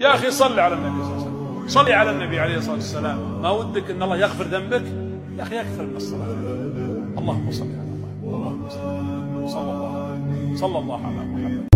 يا أخي صل على النبي صلى الله عليه وسلم. صلي على النبي عليه الصلاة والسلام. ما ودك أن الله يغفر ذنبك؟ يا أخي أكثر من الصلاة. اللهم صل على محمد. اللهم صل صلى الله صلى الله على محمد.